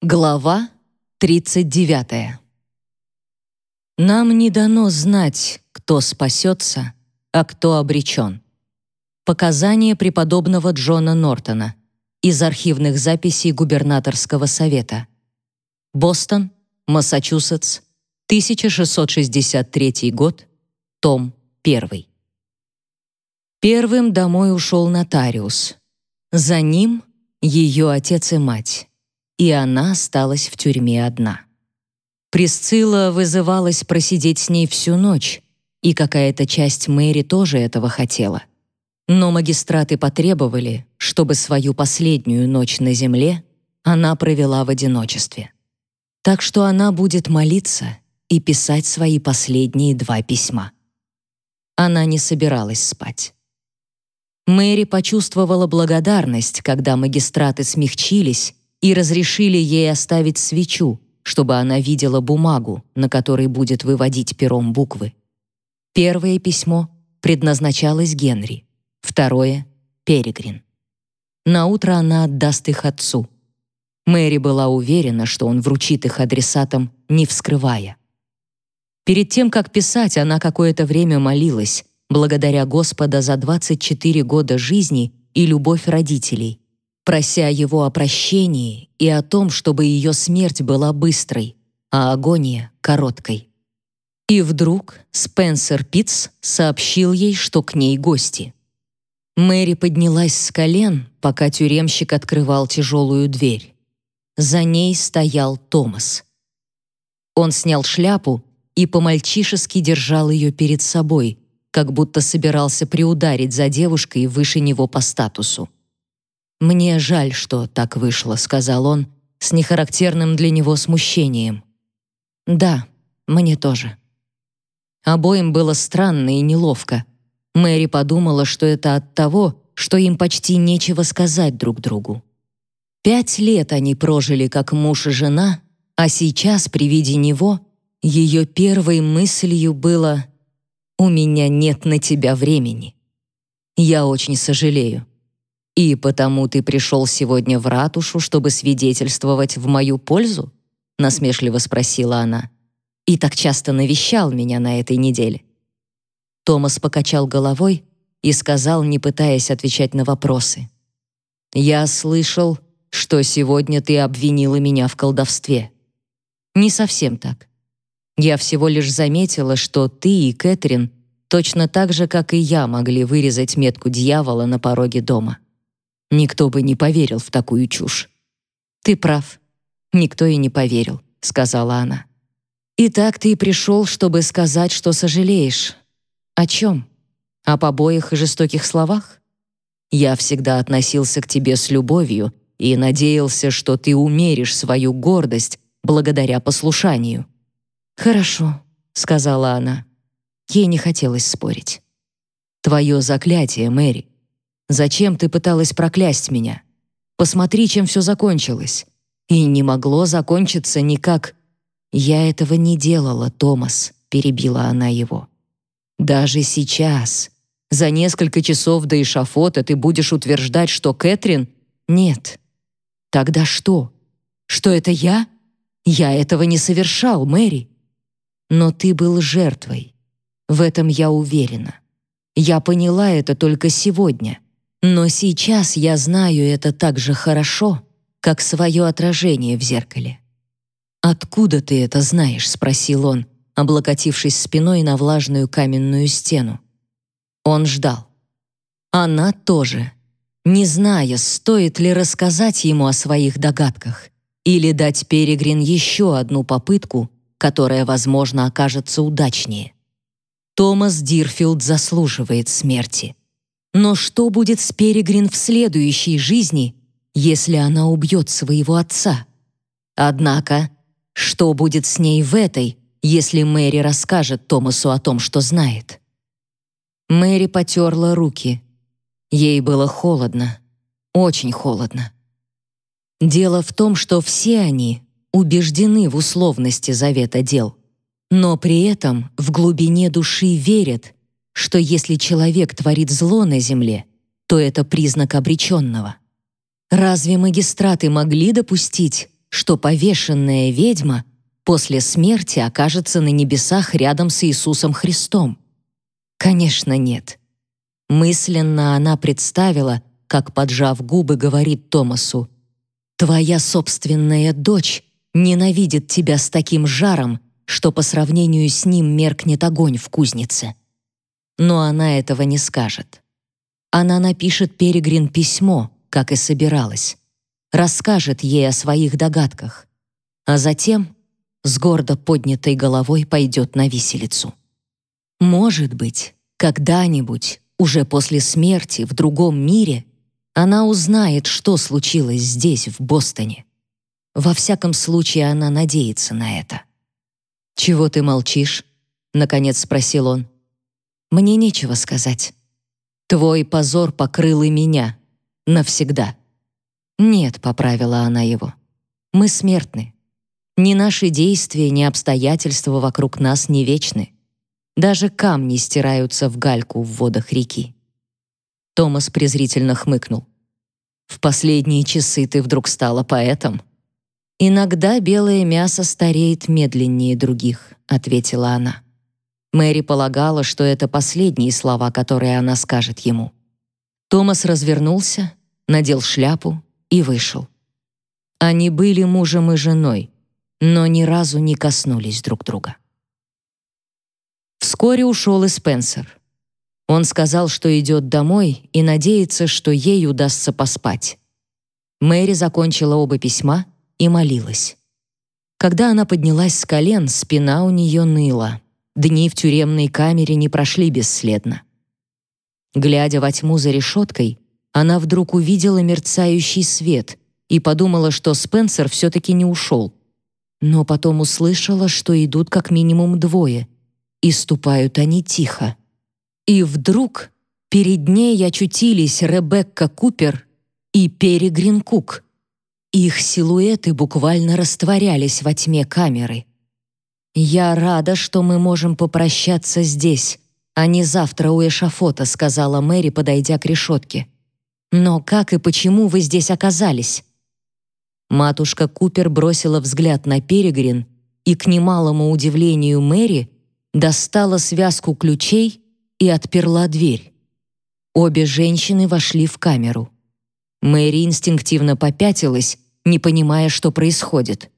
Глава 39. Нам не дано знать, кто спасется, а кто обречен. Показания преподобного Джона Нортона из архивных записей губернаторского совета. Бостон, Массачусетс, 1663 год, том 1. Первым домой ушел нотариус. За ним ее отец и мать и она осталась в тюрьме одна. Присцилла вызывалась просидеть с ней всю ночь, и какая-то часть Мэри тоже этого хотела. Но магистраты потребовали, чтобы свою последнюю ночь на земле она провела в одиночестве. Так что она будет молиться и писать свои последние два письма. Она не собиралась спать. Мэри почувствовала благодарность, когда магистраты смягчились и разрешили ей оставить свечу, чтобы она видела бумагу, на которой будет выводить пером буквы. Первое письмо предназначалось Генри, второе — Перегрин. На утро она отдаст их отцу. Мэри была уверена, что он вручит их адресатам, не вскрывая. Перед тем, как писать, она какое-то время молилась, благодаря Господа за 24 года жизни и любовь родителей, прося его о прощении и о том, чтобы ее смерть была быстрой, а агония — короткой. И вдруг Спенсер Питц сообщил ей, что к ней гости. Мэри поднялась с колен, пока тюремщик открывал тяжелую дверь. За ней стоял Томас. Он снял шляпу и по-мальчишески держал ее перед собой, как будто собирался приударить за девушкой выше него по статусу. «Мне жаль, что так вышло», — сказал он с нехарактерным для него смущением. «Да, мне тоже». Обоим было странно и неловко. Мэри подумала, что это от того, что им почти нечего сказать друг другу. Пять лет они прожили как муж и жена, а сейчас при виде него ее первой мыслью было «У меня нет на тебя времени». «Я очень сожалею. «И потому ты пришел сегодня в ратушу, чтобы свидетельствовать в мою пользу?» — насмешливо спросила она. «И так часто навещал меня на этой неделе». Томас покачал головой и сказал, не пытаясь отвечать на вопросы. «Я слышал, что сегодня ты обвинила меня в колдовстве. Не совсем так. Я всего лишь заметила, что ты и Кэтрин точно так же, как и я, могли вырезать метку дьявола на пороге дома. Никто бы не поверил в такую чушь. Ты прав. Никто и не поверил, сказала она. Итак, ты пришел, чтобы сказать, что сожалеешь. О чем? О побоях и жестоких словах? Я всегда относился к тебе с любовью и надеялся, что ты умеришь свою гордость благодаря послушанию. Хорошо, сказала она. Ей не хотелось спорить. Твое заклятие, Мэри. Зачем ты пыталась проклясть меня? Посмотри, чем все закончилось. И не могло закончиться никак. Я этого не делала, Томас, перебила она его. Даже сейчас, за несколько часов до эшафота ты будешь утверждать, что Кэтрин нет. Тогда что? Что это я? Я этого не совершал, Мэри. Но ты был жертвой. В этом я уверена. Я поняла это только сегодня. Но сейчас я знаю это так же хорошо, как свое отражение в зеркале. «Откуда ты это знаешь?» — спросил он, облокотившись спиной на влажную каменную стену. Он ждал. Она тоже, не зная, стоит ли рассказать ему о своих догадках или дать Перегрин еще одну попытку, которая, возможно, окажется удачнее. Томас Дирфилд заслуживает смерти. Но что будет с Перегрин в следующей жизни, если она убьет своего отца? Однако, что будет с ней в этой, если Мэри расскажет Томасу о том, что знает? Мэри потерла руки. Ей было холодно, очень холодно. Дело в том, что все они убеждены в условности завета дел, но при этом в глубине души верят, что если человек творит зло на земле, то это признак обреченного. Разве магистраты могли допустить, что повешенная ведьма после смерти окажется на небесах рядом с Иисусом Христом? Конечно, нет. Мысленно она представила, как, поджав губы, говорит Томасу, «Твоя собственная дочь ненавидит тебя с таким жаром, что по сравнению с ним меркнет огонь в кузнице». Но она этого не скажет. Она напишет Перегрин письмо, как и собиралась, расскажет ей о своих догадках, а затем с гордо поднятой головой пойдет на виселицу. Может быть, когда-нибудь, уже после смерти в другом мире, она узнает, что случилось здесь, в Бостоне. Во всяком случае, она надеется на это. «Чего ты молчишь?» — наконец спросил он. «Мне нечего сказать. Твой позор покрыл и меня. Навсегда». «Нет», — поправила она его. «Мы смертны. Ни наши действия, ни обстоятельства вокруг нас не вечны. Даже камни стираются в гальку в водах реки». Томас презрительно хмыкнул. «В последние часы ты вдруг стала поэтом?» «Иногда белое мясо стареет медленнее других», — ответила она. Мэри полагала, что это последние слова, которые она скажет ему. Томас развернулся, надел шляпу и вышел. Они были мужем и женой, но ни разу не коснулись друг друга. Вскоре ушел и Спенсер. Он сказал, что идет домой и надеется, что ей удастся поспать. Мэри закончила оба письма и молилась. Когда она поднялась с колен, спина у нее ныла. Дни в тюремной камере не прошли бесследно. Глядя во тьму за решеткой, она вдруг увидела мерцающий свет и подумала, что Спенсер все-таки не ушел. Но потом услышала, что идут как минимум двое, и ступают они тихо. И вдруг перед ней очутились Ребекка Купер и Перегрин Кук. Их силуэты буквально растворялись во тьме камеры. «Я рада, что мы можем попрощаться здесь, а не завтра у эшафота», сказала Мэри, подойдя к решетке. «Но как и почему вы здесь оказались?» Матушка Купер бросила взгляд на Перегрин и, к немалому удивлению Мэри, достала связку ключей и отперла дверь. Обе женщины вошли в камеру. Мэри инстинктивно попятилась, не понимая, что происходит.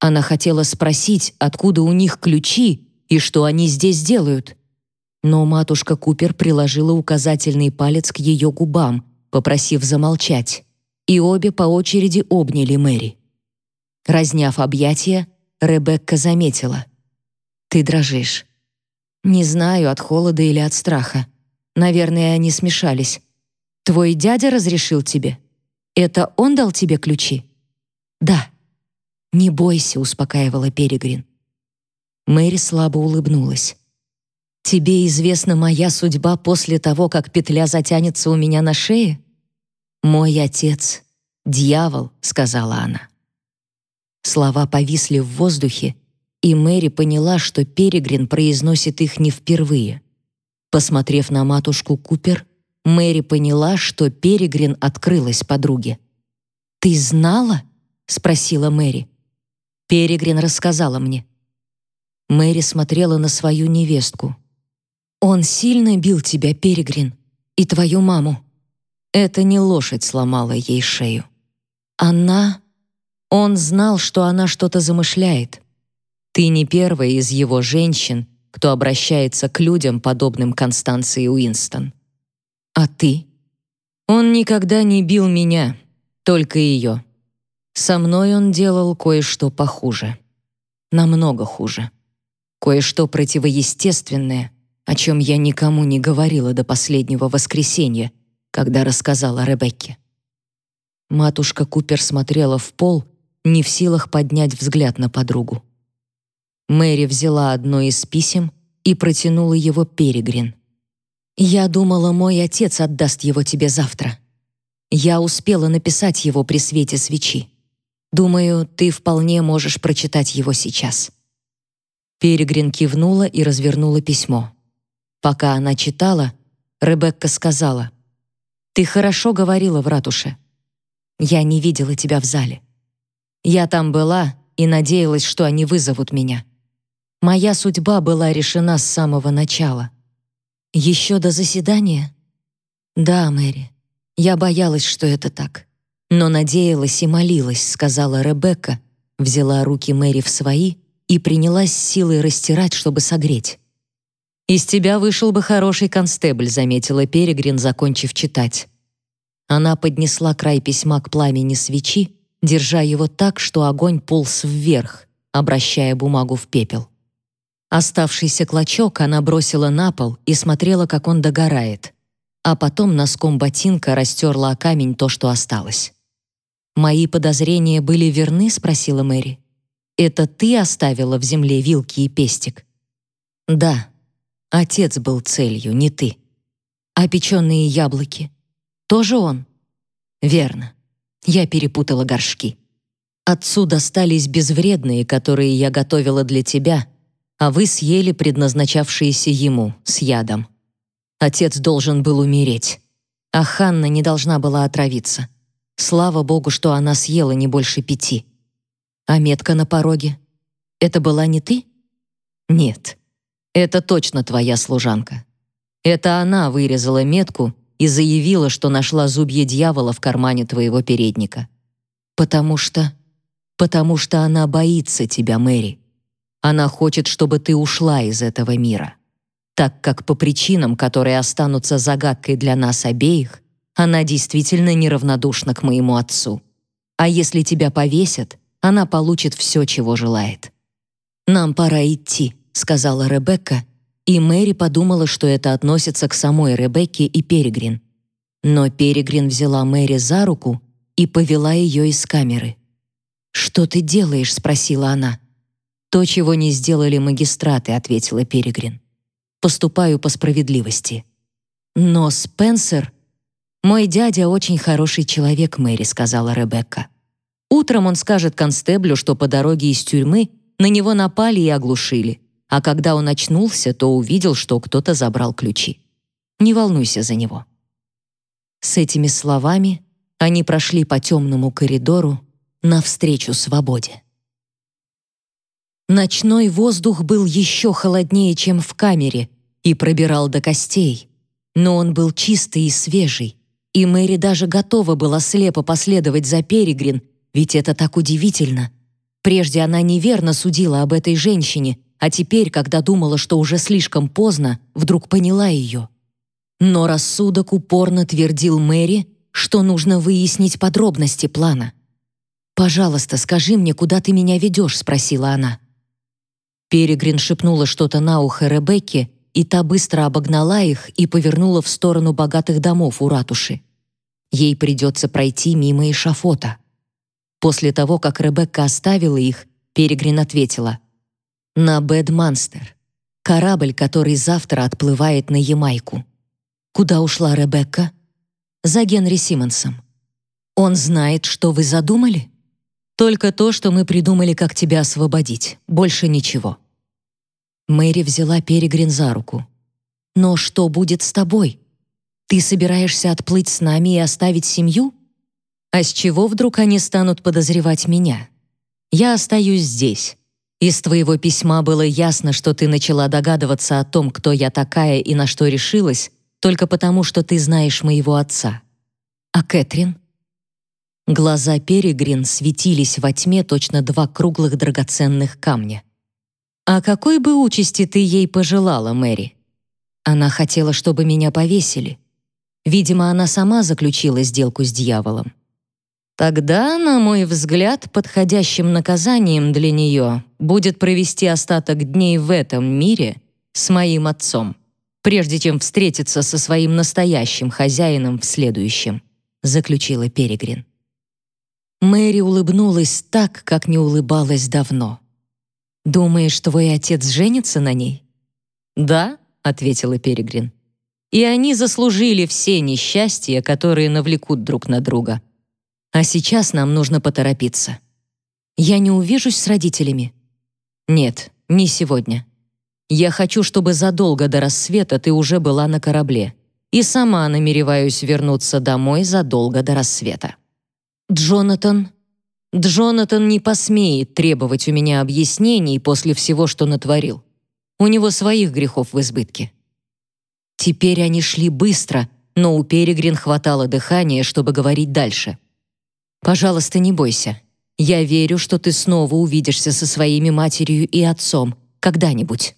Она хотела спросить, откуда у них ключи и что они здесь делают. Но матушка Купер приложила указательный палец к ее губам, попросив замолчать, и обе по очереди обняли Мэри. Разняв объятия, Ребекка заметила. «Ты дрожишь. Не знаю, от холода или от страха. Наверное, они смешались. Твой дядя разрешил тебе? Это он дал тебе ключи? Да. Не бойся, успокаивала Перегрин. Мэри слабо улыбнулась. Тебе известна моя судьба после того, как петля затянется у меня на шее? Мой отец — дьявол, сказала она. Слова повисли в воздухе, и Мэри поняла, что Перегрин произносит их не впервые. Посмотрев на матушку Купер, Мэри поняла, что Перегрин открылась подруге. «Ты знала?» — спросила Мэри. Перегрин рассказала мне. Мэри смотрела на свою невестку. «Он сильно бил тебя, Перегрин, и твою маму». Это не лошадь сломала ей шею. Она... Он знал, что она что-то замышляет. Ты не первая из его женщин, кто обращается к людям, подобным Констанции Уинстон. А ты? Он никогда не бил меня, только ее. Со мной он делал кое-что похуже. Намного хуже. Кое-что противоестественное, о чем я никому не говорила до последнего воскресенья, когда рассказала Ребекке. Матушка Купер смотрела в пол, не в силах поднять взгляд на подругу. Мэри взяла одно из писем и протянула его Перегрин. «Я думала, мой отец отдаст его тебе завтра. Я успела написать его при свете свечи. Думаю, ты вполне можешь прочитать его сейчас». Перегрин кивнула и развернула письмо. Пока она читала, Ребекка сказала, «Ты хорошо говорила в ратуше. Я не видела тебя в зале. Я там была и надеялась, что они вызовут меня. Моя судьба была решена с самого начала. Еще до заседания? Да, Мэри. Я боялась, что это так. Но надеялась и молилась, сказала Ребекка, взяла руки Мэри в свои и принялась силой растирать, чтобы согреть. «Из тебя вышел бы хороший констебль», — заметила Перегрин, закончив читать. Она поднесла край письма к пламени свечи, держа его так, что огонь полз вверх, обращая бумагу в пепел. Оставшийся клочок она бросила на пол и смотрела, как он догорает, а потом носком ботинка растерла о камень то, что осталось. «Мои подозрения были верны?» — спросила Мэри. «Это ты оставила в земле вилки и пестик?» «Да», Отец был целью, не ты. А печеные яблоки? Тоже он? Верно. Я перепутала горшки. Отцу достались безвредные, которые я готовила для тебя, а вы съели предназначавшиеся ему с ядом. Отец должен был умереть, а Ханна не должна была отравиться. Слава богу, что она съела не больше пяти. А метка на пороге? Это была не ты? Нет. Это точно твоя служанка. Это она вырезала метку и заявила, что нашла зубья дьявола в кармане твоего передника. Потому что... Потому что она боится тебя, Мэри. Она хочет, чтобы ты ушла из этого мира. Так как по причинам, которые останутся загадкой для нас обеих, она действительно неравнодушна к моему отцу. А если тебя повесят, она получит все, чего желает. Нам пора идти сказала Ребекка, и Мэри подумала, что это относится к самой Ребекке и Перегрин. Но Перегрин взяла Мэри за руку и повела ее из камеры. «Что ты делаешь?» — спросила она. «То, чего не сделали магистраты», — ответила Перегрин. «Поступаю по справедливости». «Но Спенсер...» «Мой дядя очень хороший человек, Мэри», — сказала Ребекка. «Утром он скажет констеблю, что по дороге из тюрьмы на него напали и оглушили а когда он очнулся, то увидел, что кто-то забрал ключи. Не волнуйся за него. С этими словами они прошли по темному коридору навстречу свободе. Ночной воздух был еще холоднее, чем в камере, и пробирал до костей. Но он был чистый и свежий, и Мэри даже готова была слепо последовать за Перегрин, ведь это так удивительно. Прежде она неверно судила об этой женщине, а теперь, когда думала, что уже слишком поздно, вдруг поняла ее. Но рассудок упорно твердил Мэри, что нужно выяснить подробности плана. «Пожалуйста, скажи мне, куда ты меня ведешь?» — спросила она. Перегрин шепнула что-то на ухо Ребекке, и та быстро обогнала их и повернула в сторону богатых домов у ратуши. Ей придется пройти мимо эшафота. После того, как Ребекка оставила их, Перегрин ответила — на Бэдманстер, корабль, который завтра отплывает на Ямайку. Куда ушла Ребекка? За Генри Симмонсом. Он знает, что вы задумали? Только то, что мы придумали, как тебя освободить. Больше ничего. Мэри взяла Перегрин за руку. Но что будет с тобой? Ты собираешься отплыть с нами и оставить семью? А с чего вдруг они станут подозревать меня? Я остаюсь здесь. Из твоего письма было ясно, что ты начала догадываться о том, кто я такая и на что решилась, только потому, что ты знаешь моего отца. А Кэтрин? Глаза Перегрин светились во тьме точно два круглых драгоценных камня. А какой бы участи ты ей пожелала, Мэри? Она хотела, чтобы меня повесили. Видимо, она сама заключила сделку с дьяволом. Тогда, на мой взгляд, подходящим наказанием для нее будет провести остаток дней в этом мире с моим отцом, прежде чем встретиться со своим настоящим хозяином в следующем, заключила Перегрин. Мэри улыбнулась так, как не улыбалась давно. «Думаешь, твой отец женится на ней?» «Да», — ответила Перегрин. «И они заслужили все несчастья, которые навлекут друг на друга». А сейчас нам нужно поторопиться. Я не увижусь с родителями? Нет, не сегодня. Я хочу, чтобы задолго до рассвета ты уже была на корабле. И сама намереваюсь вернуться домой задолго до рассвета. Джонатан, Джонатан не посмеет требовать у меня объяснений после всего, что натворил. У него своих грехов в избытке. Теперь они шли быстро, но у Перегрин хватало дыхания, чтобы говорить дальше. «Пожалуйста, не бойся. Я верю, что ты снова увидишься со своими матерью и отцом. Когда-нибудь».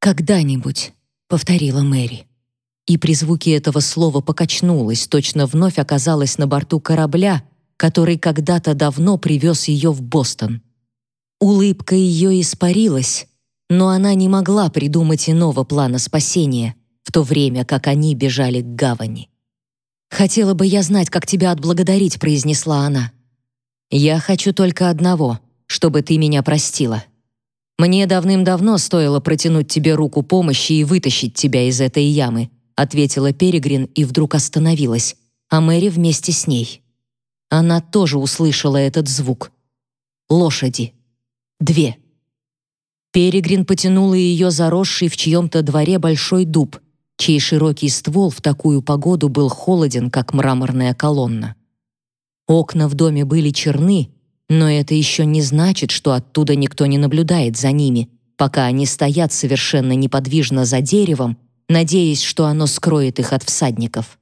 «Когда-нибудь», — повторила Мэри. И при звуке этого слова покачнулась, точно вновь оказалась на борту корабля, который когда-то давно привез ее в Бостон. Улыбка ее испарилась, но она не могла придумать иного плана спасения, в то время как они бежали к гавани. «Хотела бы я знать, как тебя отблагодарить», — произнесла она. «Я хочу только одного, чтобы ты меня простила. Мне давным-давно стоило протянуть тебе руку помощи и вытащить тебя из этой ямы», ответила Перегрин и вдруг остановилась, а Мэри вместе с ней. Она тоже услышала этот звук. Лошади. Две. Перегрин потянула ее заросший в чьем-то дворе большой дуб, чей широкий ствол в такую погоду был холоден, как мраморная колонна. Окна в доме были черны, но это еще не значит, что оттуда никто не наблюдает за ними, пока они стоят совершенно неподвижно за деревом, надеясь, что оно скроет их от всадников.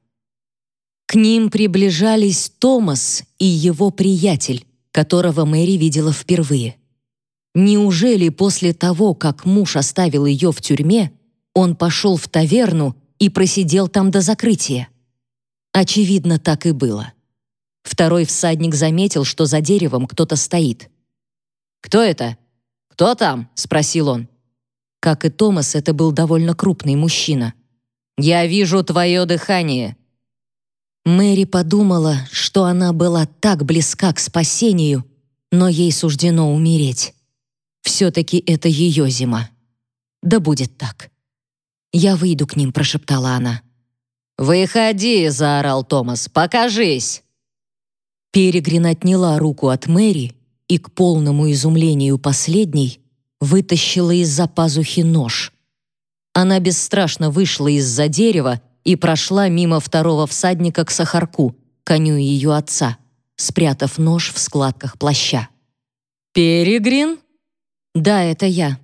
К ним приближались Томас и его приятель, которого Мэри видела впервые. Неужели после того, как муж оставил ее в тюрьме, он пошел в таверну и просидел там до закрытия? Очевидно, так и было. Второй всадник заметил, что за деревом кто-то стоит. «Кто это? Кто там?» — спросил он. Как и Томас, это был довольно крупный мужчина. «Я вижу твое дыхание». Мэри подумала, что она была так близка к спасению, но ей суждено умереть. Все-таки это ее зима. Да будет так. «Я выйду к ним», — прошептала она. «Выходи!» — заорал Томас. «Покажись!» Перегрин отняла руку от Мэри и, к полному изумлению последней, вытащила из-за пазухи нож. Она бесстрашно вышла из-за дерева и прошла мимо второго всадника к Сахарку, коню ее отца, спрятав нож в складках плаща. «Перегрин?» «Да, это я».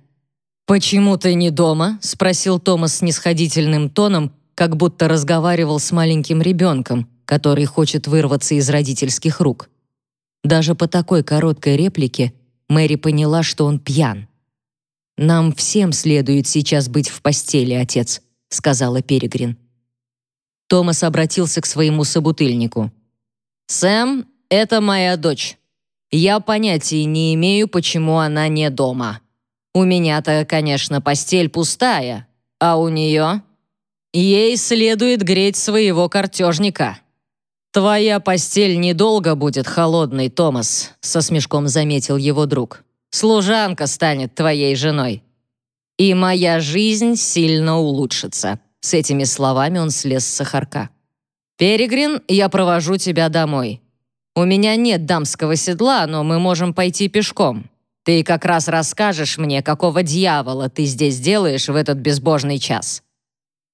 «Почему ты не дома?» — спросил Томас с тоном, как будто разговаривал с маленьким ребенком, который хочет вырваться из родительских рук. Даже по такой короткой реплике Мэри поняла, что он пьян. «Нам всем следует сейчас быть в постели, отец», — сказала Перегрин. Томас обратился к своему собутыльнику. «Сэм — это моя дочь. Я понятия не имею, почему она не дома. У меня-то, конечно, постель пустая, а у нее? Ей следует греть своего картежника. Твоя постель недолго будет холодной, Томас, со смешком заметил его друг. Служанка станет твоей женой. И моя жизнь сильно улучшится. С этими словами он слез с сахарка. «Перегрин, я провожу тебя домой. У меня нет дамского седла, но мы можем пойти пешком. Ты как раз расскажешь мне, какого дьявола ты здесь делаешь в этот безбожный час».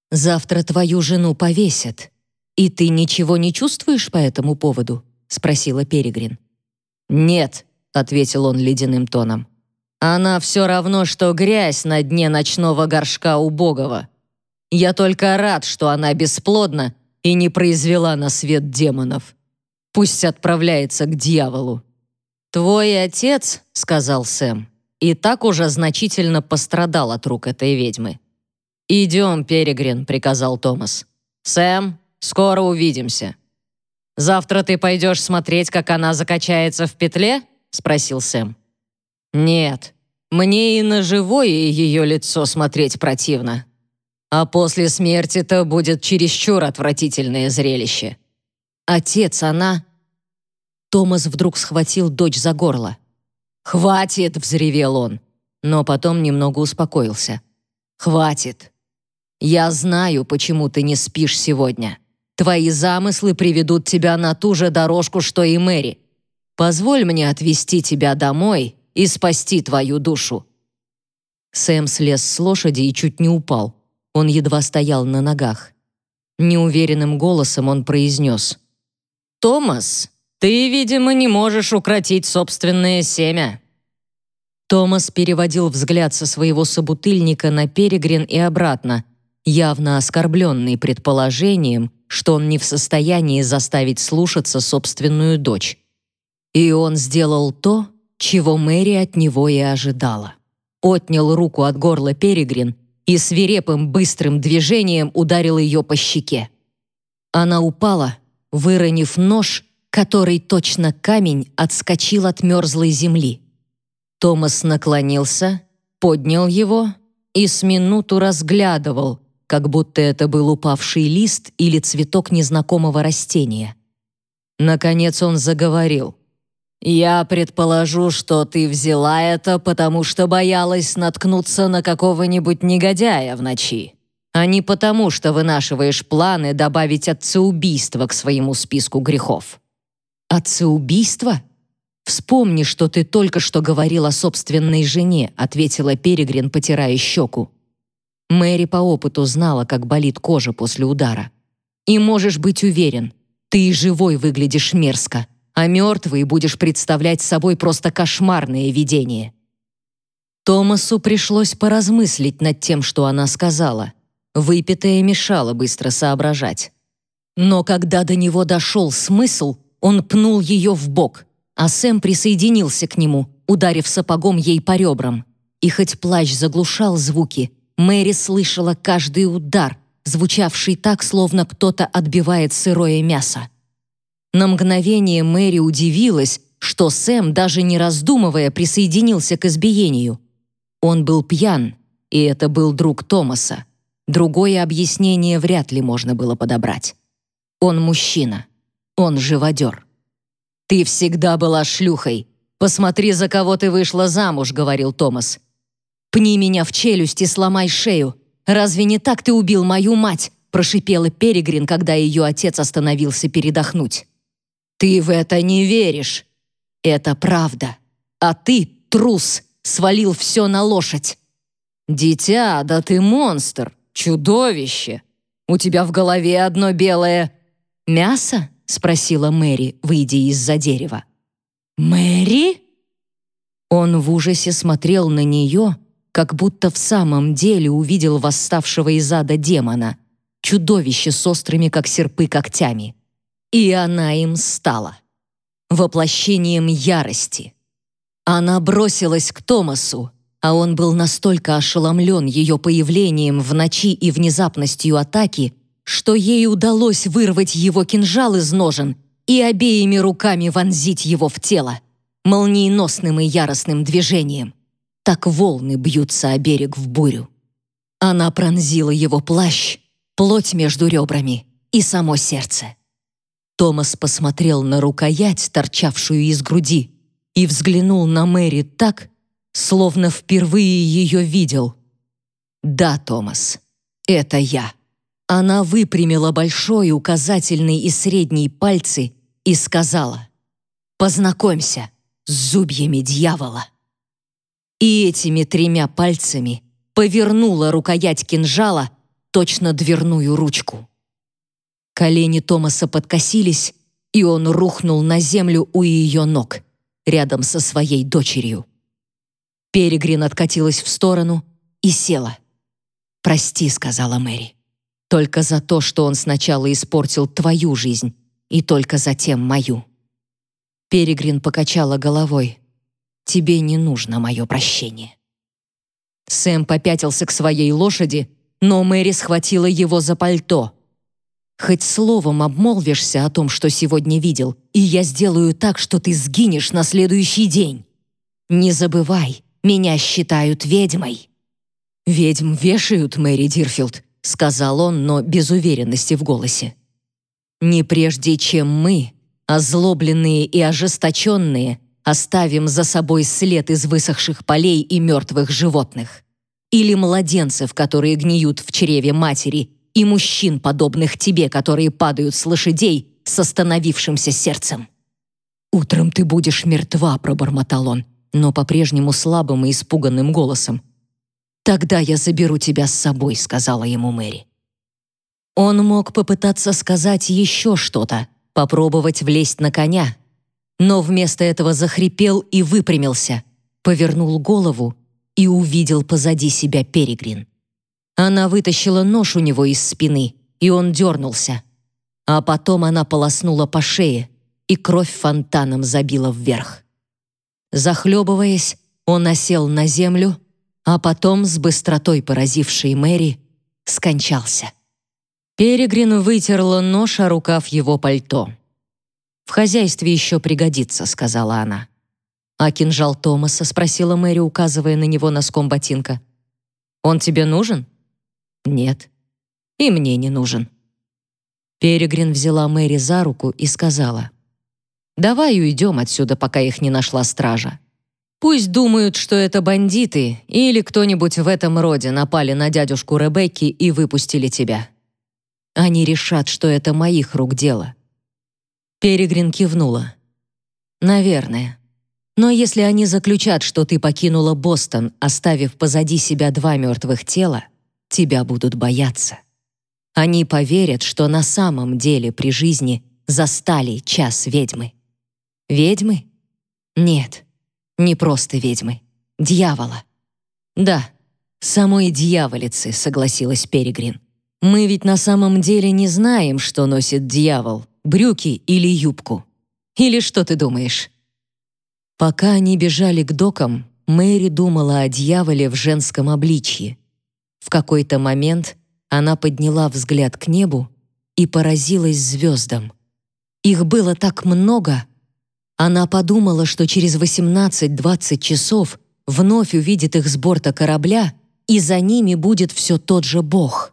«Завтра твою жену повесят. И ты ничего не чувствуешь по этому поводу?» — спросила Перегрин. «Нет», — ответил он ледяным тоном. «Она все равно, что грязь на дне ночного горшка убогого. Я только рад, что она бесплодна и не произвела на свет демонов». Пусть отправляется к дьяволу. Твой отец, сказал Сэм, и так уже значительно пострадал от рук этой ведьмы. Идем, Перегрин, приказал Томас. Сэм, скоро увидимся. Завтра ты пойдешь смотреть, как она закачается в петле? спросил Сэм. Нет, мне и на живое ее лицо смотреть противно. А после смерти-то будет чересчур отвратительное зрелище. Отец, она...» Томас вдруг схватил дочь за горло. «Хватит!» — взревел он, но потом немного успокоился. «Хватит! Я знаю, почему ты не спишь сегодня. Твои замыслы приведут тебя на ту же дорожку, что и Мэри. Позволь мне отвезти тебя домой и спасти твою душу». Сэм слез с лошади и чуть не упал. Он едва стоял на ногах. Неуверенным голосом он произнес. «Томас, Ты, видимо, не можешь укротить собственное семя». Томас переводил взгляд со своего собутыльника на Перегрин и обратно, явно оскорбленный предположением, что он не в состоянии заставить слушаться собственную дочь. И он сделал то, чего Мэри от него и ожидала. Отнял руку от горла Перегрин и свирепым быстрым движением ударил ее по щеке. Она упала, выронив нож, который точно камень отскочил от мерзлой земли. Томас наклонился, поднял его и с минуту разглядывал, как будто это был упавший лист или цветок незнакомого растения. Наконец он заговорил. «Я предположу, что ты взяла это, потому что боялась наткнуться на какого-нибудь негодяя в ночи, а не потому, что вынашиваешь планы добавить отцеубийство к своему списку грехов». «Отцеубийство?» «Вспомни, что ты только что говорил о собственной жене», ответила Перегрин, потирая щеку. Мэри по опыту знала, как болит кожа после удара. «И можешь быть уверен, ты и живой выглядишь мерзко, а мертвый будешь представлять собой просто кошмарное видение». Томасу пришлось поразмыслить над тем, что она сказала. Выпитое мешало быстро соображать. Но когда до него дошел смысл, он пнул ее в бок, а Сэм присоединился к нему, ударив сапогом ей по ребрам. И хоть плащ заглушал звуки, Мэри слышала каждый удар, звучавший так, словно кто-то отбивает сырое мясо. На мгновение Мэри удивилась, что Сэм, даже не раздумывая, присоединился к избиению. Он был пьян, и это был друг Томаса. Другое объяснение вряд ли можно было подобрать. Он мужчина. Он живодер. «Ты всегда была шлюхой. Посмотри, за кого ты вышла замуж», — говорил Томас. «Пни меня в челюсть и сломай шею. Разве не так ты убил мою мать?» — прошипела Перегрин, когда ее отец остановился передохнуть. Ты в это не веришь. Это правда. А ты, трус, свалил все на лошадь. Дитя, да ты монстр, чудовище. У тебя в голове одно белое... Мясо? Спросила Мэри, выйдя из-за дерева. Мэри? Он в ужасе смотрел на нее, как будто в самом деле увидел восставшего из ада демона, чудовище с острыми, как серпы, когтями. И она им стала. Воплощением ярости. Она бросилась к Томасу, а он был настолько ошеломлен ее появлением в ночи и внезапностью атаки, что ей удалось вырвать его кинжал из ножен и обеими руками вонзить его в тело, молниеносным и яростным движением. Так волны бьются о берег в бурю. Она пронзила его плащ, плоть между ребрами и само сердце. Томас посмотрел на рукоять, торчавшую из груди, и взглянул на Мэри так, словно впервые ее видел. «Да, Томас, это я». Она выпрямила большой, указательный и средний пальцы и сказала «Познакомься с зубьями дьявола». И этими тремя пальцами повернула рукоять кинжала точно дверную ручку. Колени Томаса подкосились, и он рухнул на землю у ее ног, рядом со своей дочерью. Перегрин откатилась в сторону и села. «Прости», — сказала Мэри, — «только за то, что он сначала испортил твою жизнь и только затем мою». Перегрин покачала головой. «Тебе не нужно мое прощение». Сэм попятился к своей лошади, но Мэри схватила его за пальто — Хоть словом обмолвишься о том, что сегодня видел, и я сделаю так, что ты сгинешь на следующий день. Не забывай, меня считают ведьмой». «Ведьм вешают, Мэри Дирфилд», — сказал он, но без уверенности в голосе. «Не прежде, чем мы, озлобленные и ожесточенные, оставим за собой след из высохших полей и мертвых животных. Или младенцев, которые гниют в чреве матери и мужчин, подобных тебе, которые падают с лошадей с остановившимся сердцем. «Утром ты будешь мертва», — пробормотал он, но по-прежнему слабым и испуганным голосом. «Тогда я заберу тебя с собой», — сказала ему Мэри. Он мог попытаться сказать еще что-то, попробовать влезть на коня, но вместо этого захрипел и выпрямился, повернул голову и увидел позади себя Перегрин. Она вытащила нож у него из спины, и он дернулся. А потом она полоснула по шее, и кровь фонтаном забила вверх. Захлебываясь, он осел на землю, а потом, с быстротой поразившей Мэри, скончался. Перегрин вытерла нож о рукав его пальто. «В хозяйстве еще пригодится», — сказала она. «А кинжал Томаса?» — спросила Мэри, указывая на него носком ботинка. «Он тебе нужен?» «Нет. И мне не нужен». Перегрин взяла Мэри за руку и сказала, «Давай уйдем отсюда, пока их не нашла стража. Пусть думают, что это бандиты или кто-нибудь в этом роде напали на дядюшку Ребекки и выпустили тебя. Они решат, что это моих рук дело». Перегрин кивнула. «Наверное. Но если они заключат, что ты покинула Бостон, оставив позади себя два мертвых тела, тебя будут бояться. Они поверят, что на самом деле при жизни застали час ведьмы. Ведьмы? Нет, не просто ведьмы. Дьявола. Да, самой дьяволицы, согласилась Перегрин. Мы ведь на самом деле не знаем, что носит дьявол, брюки или юбку. Или что ты думаешь? Пока они бежали к докам, Мэри думала о дьяволе в женском обличье. В какой-то момент она подняла взгляд к небу и поразилась звездам. Их было так много. Она подумала, что через 18-20 часов вновь увидит их с борта корабля, и за ними будет все тот же Бог.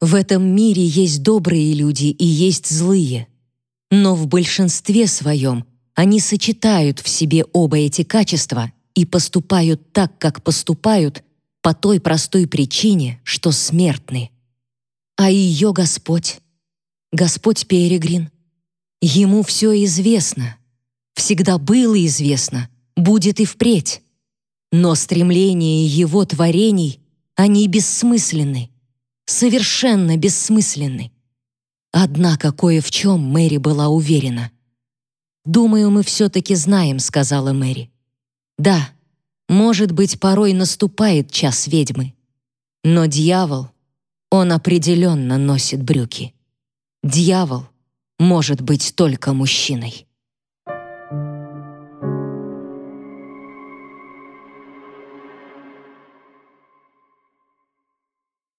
В этом мире есть добрые люди и есть злые. Но в большинстве своем они сочетают в себе оба эти качества и поступают так, как поступают, по той простой причине, что смертны. А ее Господь, Господь Перегрин, ему все известно, всегда было известно, будет и впредь. Но стремления его творений, они бессмысленны, совершенно бессмысленны. Однако кое в чем Мэри была уверена. «Думаю, мы все-таки знаем», — сказала Мэри. «Да, может быть, порой наступает час ведьмы. Но дьявол, он определенно носит брюки. Дьявол может быть только мужчиной.